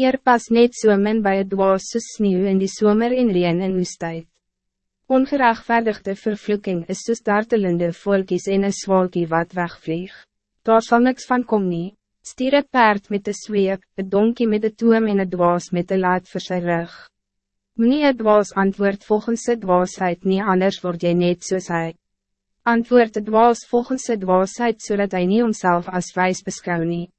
Eer pas net so min by het dwaas so sneeuw in die somer en reen in woestheid. Ongerechtvaardigde vervloeking is soos dartelende volkies en een zwalkie wat wegvlieg. Daar sal niks van kom nie, stier een paard met de zweep, een donkie met de toom en een dwaas met de laat vir sy rug. Meneer het dwaas antwoord volgens de dwaasheid nie anders word jy net soos hy. Antwoord het dwaas volgens de dwaasheid zodat hij niet homself als wijs beskou nie.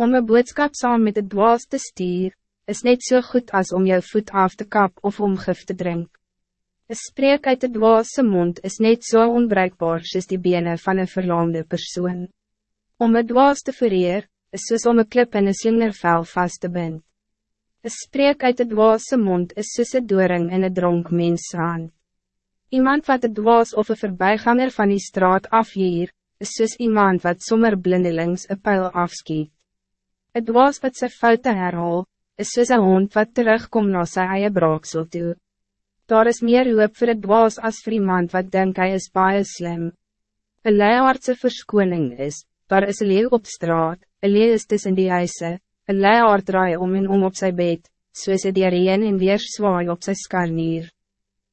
Om een boodskap saam met de dwaas te stier, is net zo so goed als om jou voet af te kap of om gif te drinken. Een spreek uit de dwaase mond is net zo so onbruikbaar soos die benen van een verlamde persoon. Om een dwaas te vereer, is soos om een klip in een slingervel vast te bind. Een spreek uit de dwaase mond is soos een doring in een dronk mens hand. Iemand wat het dwaas of een voorbijganger van die straat afhier, is soos iemand wat sommer blindelings een pijl afskiet. Het dwaas wat sy foute herhaal, is soos een hond wat terugkom na sy eie braaksel toe. Daar is meer hoop voor het dwaas als voor iemand wat denkt hij is baie slim. Een leiaardse verskoning is, daar is een leeuw op straat, een leeuw is tussen die huise, een leiaard draai om en om op zijn bed, soos het die reen en weer zwaai op zijn skarnier.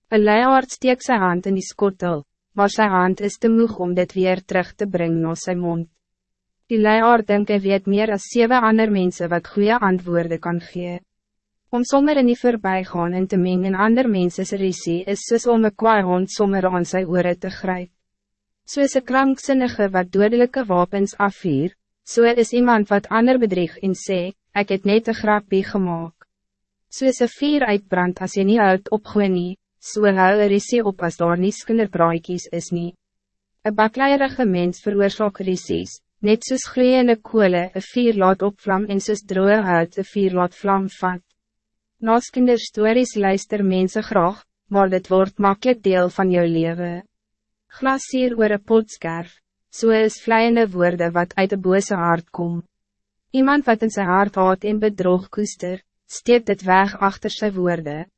Een leiaard steek zijn hand in die skottel, maar zijn hand is te moeg om dit weer terug te brengen naar zijn mond. Die leiaard denk hy weet meer als zeven andere mensen wat goede antwoorden kan geven. Om sommer in die voorbijgaan en te mengen ander mensen's risie is soos om een kwaai hond sommer aan sy oore te grijpen. Soos een krankzinnige wat dodelijke wapens afvier, so is iemand wat ander bedrieg en sê, ek het net een grapie gemaakt. Soos een vier uitbrand as jy nie uit opgooi nie, so hou een risie op as daar nie skinderbraaiekies is nie. Een bakleierige mens veroorzaak risies, net soos gloeiende koole een vier laat opvlam en soos droge hout een vier laat vlam vat. Na skinderstories luister mense graag, maar dit wordt makkelijk deel van jou leven. Glasier oor een potskerf, so is vleiende woorden wat uit de bose hart kom. Iemand wat in zijn hart haat en bedrog koester, steekt dit weg achter zijn woorden.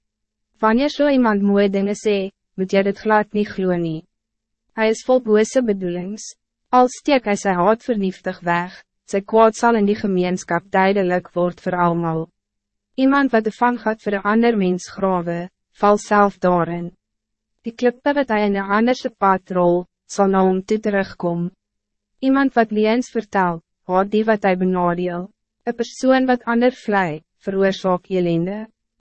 Wanneer zo so iemand mooie dingen sê, moet jy dit glad nie glo nie. Hy is vol bose bedoelings, al steek hy sy haat vernieftig weg, sy kwaad sal in die gemeenskap duidelijk word voor allemaal. Iemand wat de vang gaat voor een ander mens grawe, val zelf daarin. Die klippe wat hij in een anderse pad rol, zal na hom toe terugkom. Iemand wat liens vertel, haat die wat hij benadeel. Een persoon wat ander vlei, veroorzaak elende.